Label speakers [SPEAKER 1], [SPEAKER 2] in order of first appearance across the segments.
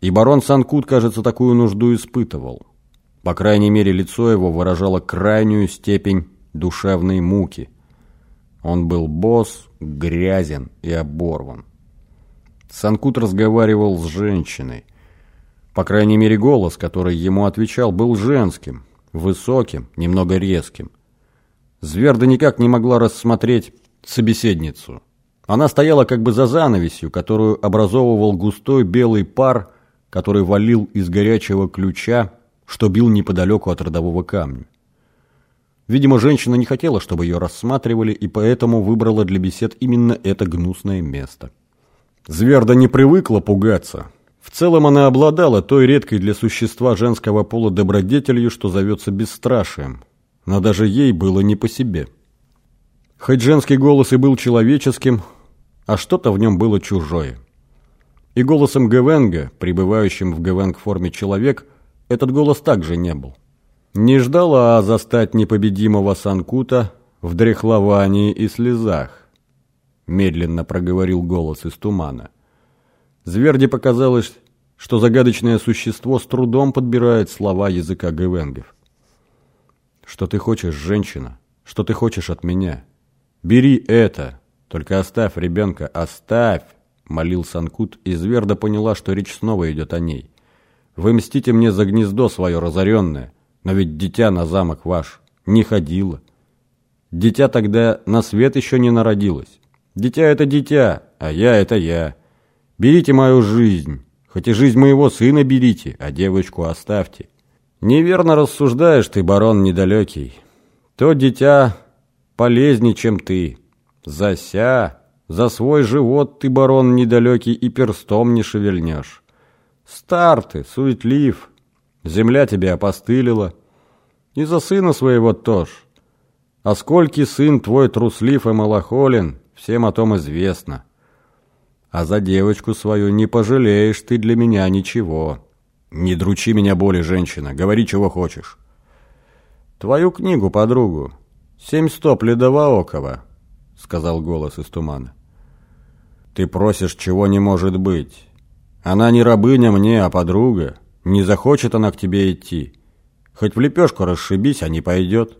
[SPEAKER 1] И барон Санкут, кажется, такую нужду испытывал. По крайней мере, лицо его выражало крайнюю степень душевной муки. Он был босс, грязен и оборван. Санкут разговаривал с женщиной. По крайней мере, голос, который ему отвечал, был женским, высоким, немного резким. Зверда никак не могла рассмотреть собеседницу. Она стояла как бы за занавесью, которую образовывал густой белый пар, который валил из горячего ключа, что бил неподалеку от родового камня. Видимо, женщина не хотела, чтобы ее рассматривали, и поэтому выбрала для бесед именно это гнусное место. Зверда не привыкла пугаться. В целом она обладала той редкой для существа женского пола добродетелью, что зовется бесстрашием. Но даже ей было не по себе. Хоть женский голос и был человеческим, а что-то в нем было чужое. И голосом Гевенга, пребывающим в Гевенг-форме человек, этот голос также не был. Не ждала застать непобедимого Санкута в дряхловании и слезах. Медленно проговорил голос из тумана. Зверде показалось, что загадочное существо с трудом подбирает слова языка гевенгов. «Что ты хочешь, женщина? Что ты хочешь от меня? Бери это, только оставь ребенка, оставь!» Молил Санкут, и Зверда поняла, что речь снова идет о ней. «Вы мстите мне за гнездо свое разоренное, но ведь дитя на замок ваш не ходило. Дитя тогда на свет еще не народилось. Дитя — это дитя, а я — это я. Берите мою жизнь, хоть и жизнь моего сына берите, а девочку оставьте. Неверно рассуждаешь ты, барон недалекий. То дитя полезнее, чем ты. Зася, за свой живот ты, барон недалекий, и перстом не шевельнешь. Стар ты, суетлив, земля тебе опостылила. И за сына своего тоже. А скольки сын твой труслив и малохолен, всем о том известно. А за девочку свою не пожалеешь ты для меня ничего. Не дручи меня боли, женщина, говори, чего хочешь. Твою книгу, подругу, «Семь стоп ледовоокова», — сказал голос из тумана. «Ты просишь, чего не может быть. Она не рабыня мне, а подруга. Не захочет она к тебе идти. Хоть в лепешку расшибись, а не пойдет».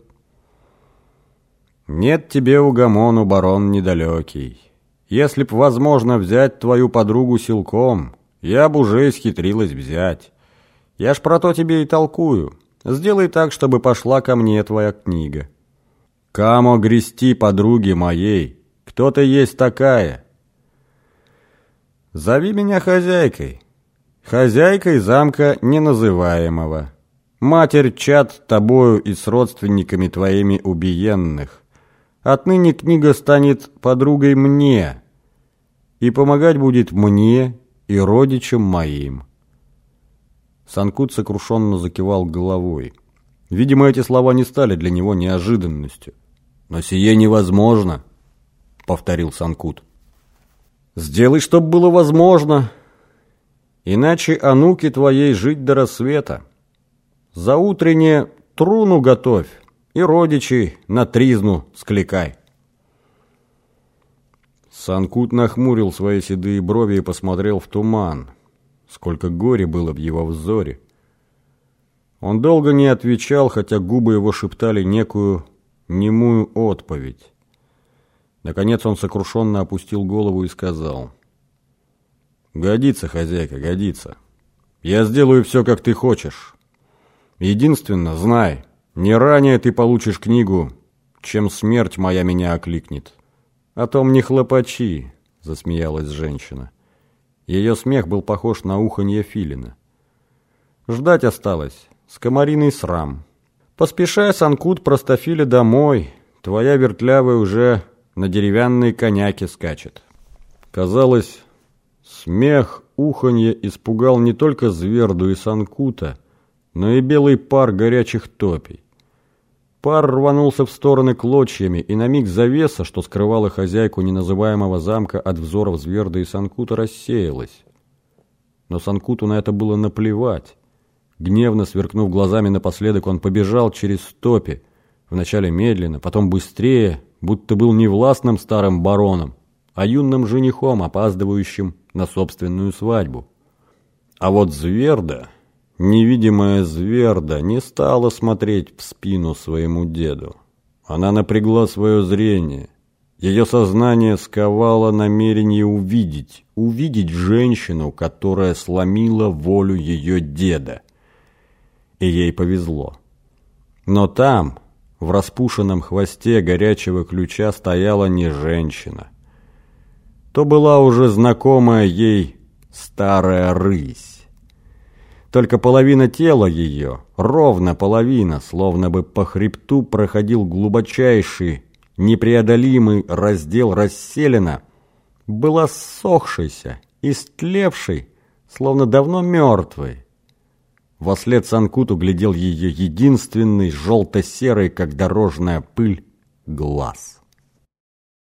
[SPEAKER 1] «Нет тебе угомону, барон недалекий. Если б возможно взять твою подругу силком, я б уже исхитрилась взять. Я ж про то тебе и толкую. Сделай так, чтобы пошла ко мне твоя книга». Камо грести подруги моей, кто ты есть такая? Зови меня хозяйкой, хозяйкой замка неназываемого. Матерь чад тобою и с родственниками твоими убиенных. Отныне книга станет подругой мне, и помогать будет мне и родичам моим. Санкут сокрушенно закивал головой. Видимо, эти слова не стали для него неожиданностью. «Но сие невозможно», — повторил Санкут. «Сделай, чтоб было возможно, иначе ануки твоей жить до рассвета. За утренне труну готовь и родичей на тризну скликай». Санкут нахмурил свои седые брови и посмотрел в туман. Сколько горя было в его взоре. Он долго не отвечал, хотя губы его шептали некую немую отповедь. Наконец он сокрушенно опустил голову и сказал. «Годится, хозяйка, годится. Я сделаю все, как ты хочешь. Единственно, знай, не ранее ты получишь книгу, чем смерть моя меня окликнет. О том не хлопачи», — засмеялась женщина. Ее смех был похож на уханье филина. Ждать осталось, скомориный срам. Поспешай, Санкут, простофили домой. Твоя вертлявая уже на деревянной коняке скачет. Казалось, смех, уханье испугал не только Зверду и Санкута, но и белый пар горячих топей. Пар рванулся в стороны клочьями, и на миг завеса, что скрывала хозяйку неназываемого замка от взоров Зверда и Санкута, рассеялась. Но Санкуту на это было наплевать. Гневно сверкнув глазами напоследок, он побежал через стопи, вначале медленно, потом быстрее, будто был не властным старым бароном, а юным женихом, опаздывающим на собственную свадьбу. А вот Зверда, невидимая Зверда, не стала смотреть в спину своему деду. Она напрягла свое зрение. Ее сознание сковало намерение увидеть, увидеть женщину, которая сломила волю ее деда. И ей повезло. Но там, в распушенном хвосте горячего ключа, стояла не женщина. То была уже знакомая ей старая рысь. Только половина тела ее, ровно половина, словно бы по хребту проходил глубочайший, непреодолимый раздел расселена, была ссохшейся, истлевшей, словно давно мертвой. Вослед Санкут углядел ее единственный, желто-серый, как дорожная пыль, глаз.